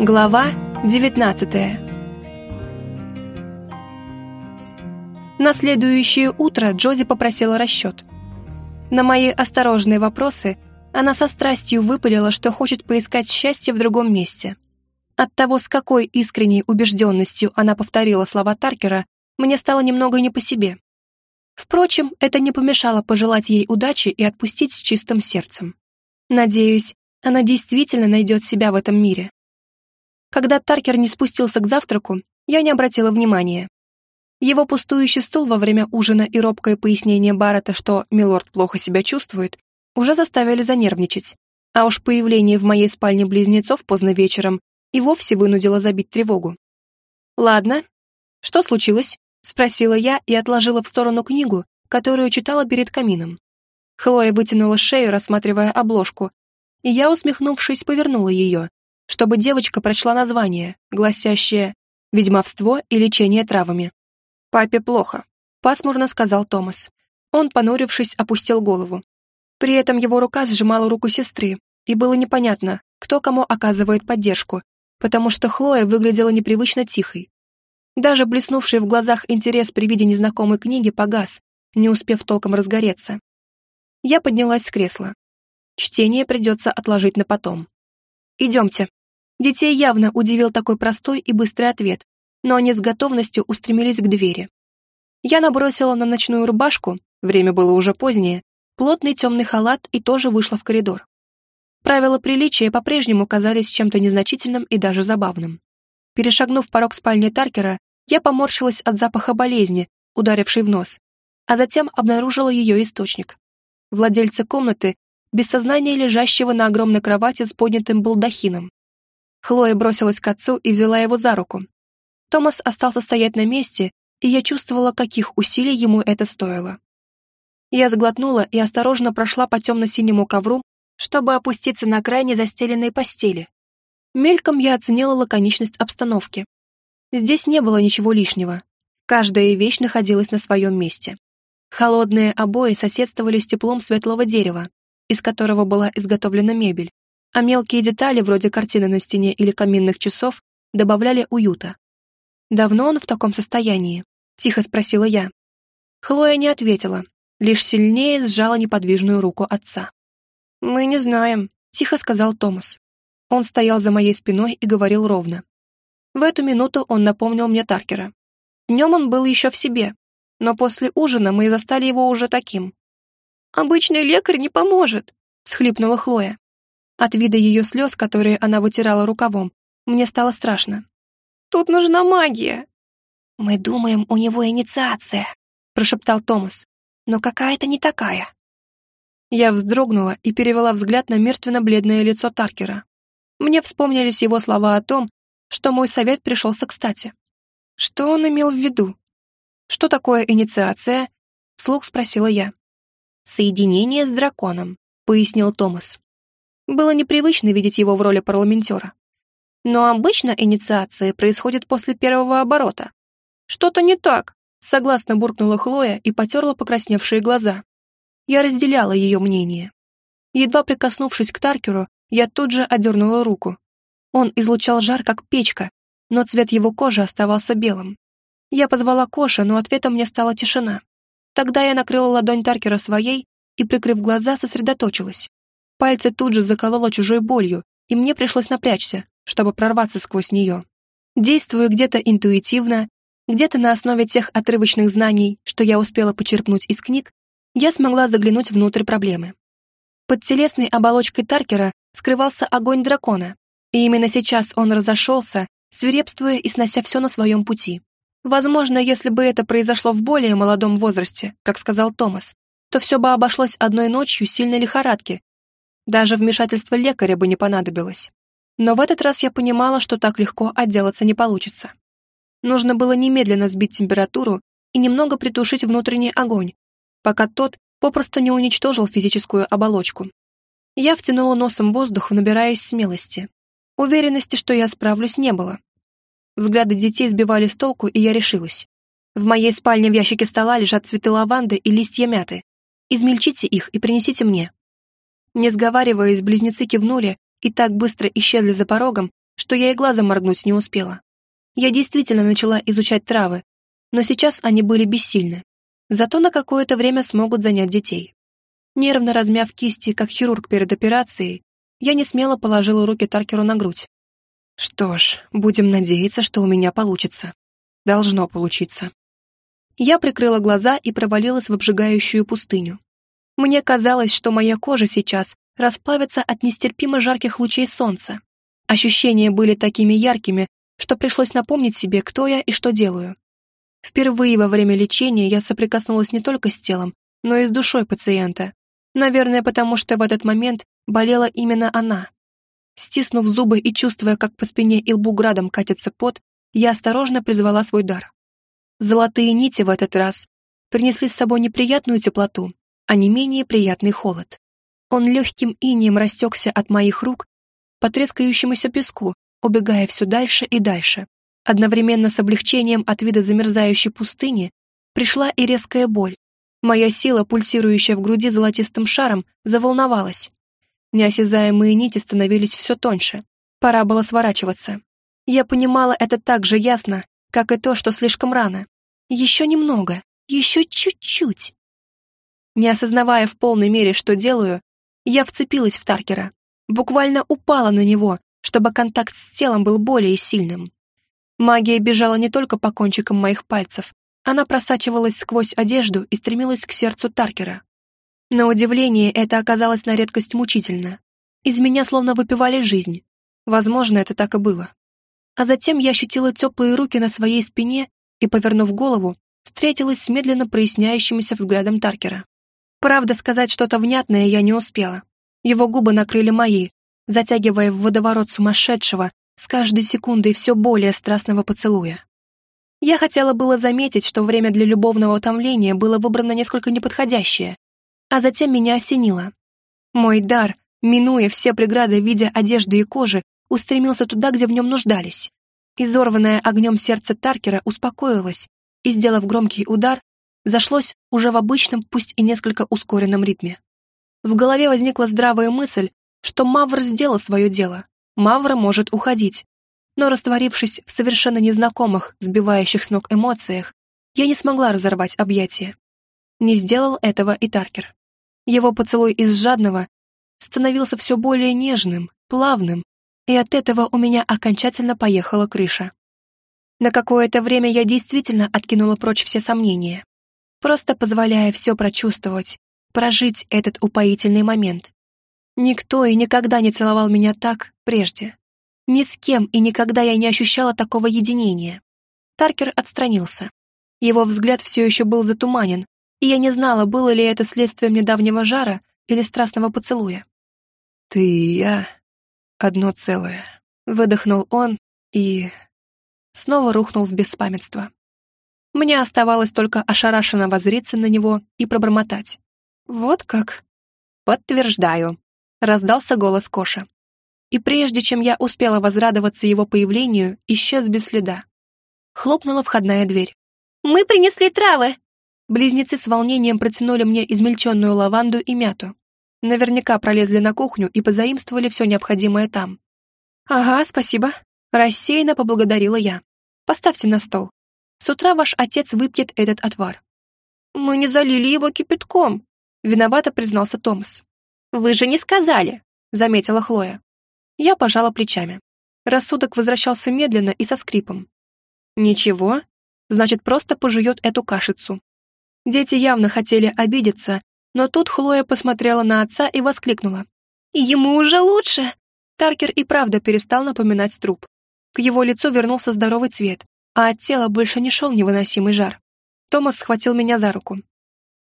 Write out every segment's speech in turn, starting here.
Глава 19 На следующее утро Джози попросила расчет. На мои осторожные вопросы она со страстью выпалила, что хочет поискать счастье в другом месте. От того, с какой искренней убежденностью она повторила слова Таркера, мне стало немного не по себе. Впрочем, это не помешало пожелать ей удачи и отпустить с чистым сердцем. Надеюсь, она действительно найдет себя в этом мире. Когда Таркер не спустился к завтраку, я не обратила внимания. Его пустующий стул во время ужина и робкое пояснение Баррета, что милорд плохо себя чувствует, уже заставили занервничать. А уж появление в моей спальне близнецов поздно вечером и вовсе вынудило забить тревогу. «Ладно. Что случилось?» — спросила я и отложила в сторону книгу, которую читала перед камином. Хлоя вытянула шею, рассматривая обложку, и я, усмехнувшись, повернула ее, чтобы девочка прочла название, гласящее «Ведьмовство и лечение травами». «Папе плохо», — пасмурно сказал Томас. Он, понурившись, опустил голову. При этом его рука сжимала руку сестры, и было непонятно, кто кому оказывает поддержку, потому что Хлоя выглядела непривычно тихой. Даже блеснувший в глазах интерес при виде незнакомой книги погас, не успев толком разгореться. Я поднялась с кресла. Чтение придется отложить на потом. «Идемте». Детей явно удивил такой простой и быстрый ответ, но они с готовностью устремились к двери. Я набросила на ночную рубашку, время было уже позднее, плотный темный халат и тоже вышла в коридор. Правила приличия по-прежнему казались чем-то незначительным и даже забавным. Перешагнув порог спальни Таркера, я поморщилась от запаха болезни, ударившей в нос, а затем обнаружила ее источник. Владельца комнаты без сознания лежащего на огромной кровати с поднятым балдахином. Хлоя бросилась к отцу и взяла его за руку. Томас остался стоять на месте, и я чувствовала, каких усилий ему это стоило. Я сглотнула и осторожно прошла по темно-синему ковру, чтобы опуститься на крайне застеленной постели. Мельком я оценила лаконичность обстановки. Здесь не было ничего лишнего. Каждая вещь находилась на своем месте. Холодные обои соседствовали с теплом светлого дерева, из которого была изготовлена мебель, а мелкие детали, вроде картины на стене или каминных часов, добавляли уюта. «Давно он в таком состоянии?» — тихо спросила я. Хлоя не ответила, лишь сильнее сжала неподвижную руку отца. «Мы не знаем», — тихо сказал Томас. Он стоял за моей спиной и говорил ровно. В эту минуту он напомнил мне Таркера. Днем он был еще в себе, но после ужина мы застали его уже таким, Обычный лекарь не поможет», — схлипнула Хлоя. От вида ее слез, которые она вытирала рукавом, мне стало страшно. «Тут нужна магия». «Мы думаем, у него инициация», — прошептал Томас. «Но какая-то не такая». Я вздрогнула и перевела взгляд на мертвенно-бледное лицо Таркера. Мне вспомнились его слова о том, что мой совет пришелся кстати. Что он имел в виду? «Что такое инициация?» — вслух спросила я. «Соединение с драконом», — пояснил Томас. Было непривычно видеть его в роли парламентера. Но обычно инициация происходит после первого оборота. «Что-то не так», — согласно буркнула Хлоя и потерла покрасневшие глаза. Я разделяла ее мнение. Едва прикоснувшись к Таркеру, я тут же одернула руку. Он излучал жар, как печка, но цвет его кожи оставался белым. Я позвала Коша, но ответом мне стала тишина. Тогда я накрыла ладонь Таркера своей и, прикрыв глаза, сосредоточилась. Пальцы тут же заколола чужой болью, и мне пришлось напрячься, чтобы прорваться сквозь нее. Действуя где-то интуитивно, где-то на основе тех отрывочных знаний, что я успела почерпнуть из книг, я смогла заглянуть внутрь проблемы. Под телесной оболочкой Таркера скрывался огонь дракона, и именно сейчас он разошелся, свирепствуя и снося все на своем пути. Возможно, если бы это произошло в более молодом возрасте, как сказал Томас, то все бы обошлось одной ночью сильной лихорадки. Даже вмешательство лекаря бы не понадобилось. Но в этот раз я понимала, что так легко отделаться не получится. Нужно было немедленно сбить температуру и немного притушить внутренний огонь, пока тот попросту не уничтожил физическую оболочку. Я втянула носом воздух, набираясь смелости. Уверенности, что я справлюсь, не было. Взгляды детей сбивали с толку, и я решилась. В моей спальне в ящике стола лежат цветы лаванды и листья мяты. Измельчите их и принесите мне. Не сговариваясь, близнецы кивнули и так быстро исчезли за порогом, что я и глазом моргнуть не успела. Я действительно начала изучать травы, но сейчас они были бессильны. Зато на какое-то время смогут занять детей. Нервно размяв кисти, как хирург перед операцией, я не смело положила руки Таркеру на грудь. Что ж, будем надеяться, что у меня получится. Должно получиться. Я прикрыла глаза и провалилась в обжигающую пустыню. Мне казалось, что моя кожа сейчас расплавится от нестерпимо жарких лучей солнца. Ощущения были такими яркими, что пришлось напомнить себе, кто я и что делаю. Впервые во время лечения я соприкоснулась не только с телом, но и с душой пациента. Наверное, потому что в этот момент болела именно она. Стиснув зубы и чувствуя, как по спине и лбу градом катится пот, я осторожно призвала свой дар. Золотые нити в этот раз принесли с собой неприятную теплоту, а не менее приятный холод. Он легким инием растекся от моих рук по трескающемуся песку, убегая все дальше и дальше. Одновременно с облегчением от вида замерзающей пустыни пришла и резкая боль. Моя сила, пульсирующая в груди золотистым шаром, заволновалась. Неосязаемые нити становились все тоньше. Пора было сворачиваться. Я понимала это так же ясно, как и то, что слишком рано. Еще немного, еще чуть-чуть. Не осознавая в полной мере, что делаю, я вцепилась в Таркера, буквально упала на него, чтобы контакт с телом был более сильным. Магия бежала не только по кончикам моих пальцев, она просачивалась сквозь одежду и стремилась к сердцу Таркера. На удивление, это оказалось на редкость мучительно. Из меня словно выпивали жизнь. Возможно, это так и было. А затем я ощутила теплые руки на своей спине и, повернув голову, встретилась с медленно проясняющимся взглядом Таркера. Правда, сказать что-то внятное я не успела. Его губы накрыли мои, затягивая в водоворот сумасшедшего, с каждой секундой все более страстного поцелуя. Я хотела было заметить, что время для любовного утомления было выбрано несколько неподходящее, а затем меня осенило. Мой дар, минуя все преграды в виде одежды и кожи, устремился туда, где в нем нуждались. Изорванное огнем сердце Таркера успокоилось и, сделав громкий удар, зашлось уже в обычном, пусть и несколько ускоренном ритме. В голове возникла здравая мысль, что Мавр сделал свое дело. Мавра может уходить. Но растворившись в совершенно незнакомых, сбивающих с ног эмоциях, я не смогла разорвать объятия. Не сделал этого и Таркер. Его поцелуй из жадного становился все более нежным, плавным, и от этого у меня окончательно поехала крыша. На какое-то время я действительно откинула прочь все сомнения, просто позволяя все прочувствовать, прожить этот упоительный момент. Никто и никогда не целовал меня так прежде. Ни с кем и никогда я не ощущала такого единения. Таркер отстранился. Его взгляд все еще был затуманен, и я не знала, было ли это следствием недавнего жара или страстного поцелуя. «Ты и я одно целое», — выдохнул он и... снова рухнул в беспамятство. Мне оставалось только ошарашенно воззриться на него и пробормотать. «Вот как?» «Подтверждаю», — раздался голос Коша. И прежде чем я успела возрадоваться его появлению, исчез без следа. Хлопнула входная дверь. «Мы принесли травы!» Близнецы с волнением протянули мне измельченную лаванду и мяту. Наверняка пролезли на кухню и позаимствовали все необходимое там. «Ага, спасибо», — рассеянно поблагодарила я. «Поставьте на стол. С утра ваш отец выпьет этот отвар». «Мы не залили его кипятком», — виновато признался Томас. «Вы же не сказали», — заметила Хлоя. Я пожала плечами. Рассудок возвращался медленно и со скрипом. «Ничего, значит, просто пожует эту кашицу. Дети явно хотели обидеться, но тут Хлоя посмотрела на отца и воскликнула. «Ему уже лучше!» Таркер и правда перестал напоминать труп. К его лицу вернулся здоровый цвет, а от тела больше не шел невыносимый жар. Томас схватил меня за руку.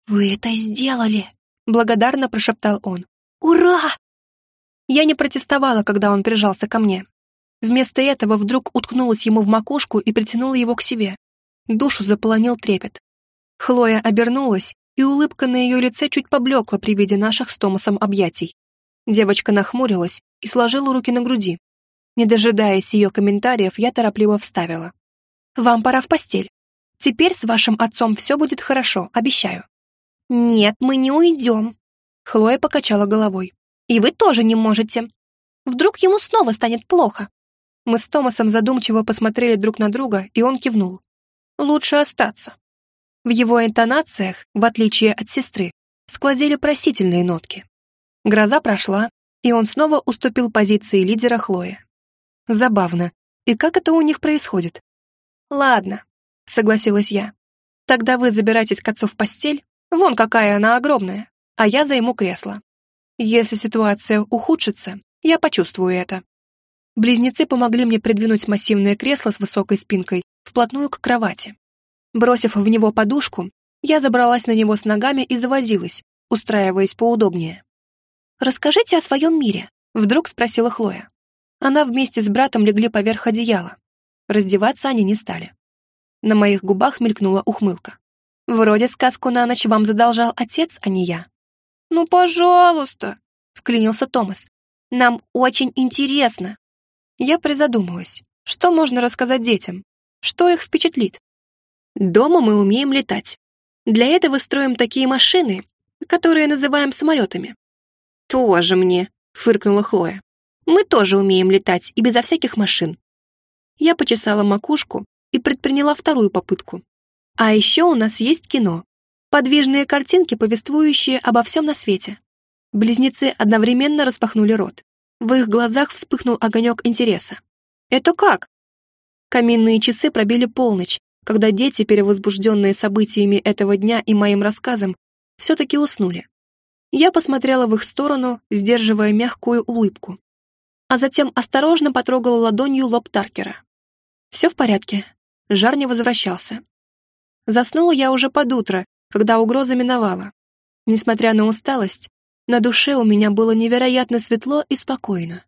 «Вы это сделали!» — благодарно прошептал он. «Ура!» Я не протестовала, когда он прижался ко мне. Вместо этого вдруг уткнулась ему в макушку и притянула его к себе. Душу заполонил трепет. Хлоя обернулась, и улыбка на ее лице чуть поблекла при виде наших с Томасом объятий. Девочка нахмурилась и сложила руки на груди. Не дожидаясь ее комментариев, я торопливо вставила. «Вам пора в постель. Теперь с вашим отцом все будет хорошо, обещаю». «Нет, мы не уйдем», — Хлоя покачала головой. «И вы тоже не можете. Вдруг ему снова станет плохо?» Мы с Томасом задумчиво посмотрели друг на друга, и он кивнул. «Лучше остаться». В его интонациях, в отличие от сестры, сквозили просительные нотки. Гроза прошла, и он снова уступил позиции лидера Хлои. Забавно. И как это у них происходит? «Ладно», — согласилась я. «Тогда вы забирайтесь к отцу в постель, вон какая она огромная, а я займу кресло. Если ситуация ухудшится, я почувствую это». Близнецы помогли мне придвинуть массивное кресло с высокой спинкой вплотную к кровати. Бросив в него подушку, я забралась на него с ногами и завозилась, устраиваясь поудобнее. «Расскажите о своем мире», — вдруг спросила Хлоя. Она вместе с братом легли поверх одеяла. Раздеваться они не стали. На моих губах мелькнула ухмылка. «Вроде сказку на ночь вам задолжал отец, а не я». «Ну, пожалуйста», — вклинился Томас. «Нам очень интересно». Я призадумалась, что можно рассказать детям, что их впечатлит. Дома мы умеем летать. Для этого строим такие машины, которые называем самолетами. «Тоже мне», — фыркнула Хлоя. «Мы тоже умеем летать и безо всяких машин». Я почесала макушку и предприняла вторую попытку. А еще у нас есть кино. Подвижные картинки, повествующие обо всем на свете. Близнецы одновременно распахнули рот. В их глазах вспыхнул огонек интереса. «Это как?» Каминные часы пробили полночь, когда дети, перевозбужденные событиями этого дня и моим рассказом, все-таки уснули. Я посмотрела в их сторону, сдерживая мягкую улыбку. А затем осторожно потрогала ладонью лоб Таркера. Все в порядке. Жар не возвращался. Заснула я уже под утро, когда угроза миновала. Несмотря на усталость, на душе у меня было невероятно светло и спокойно.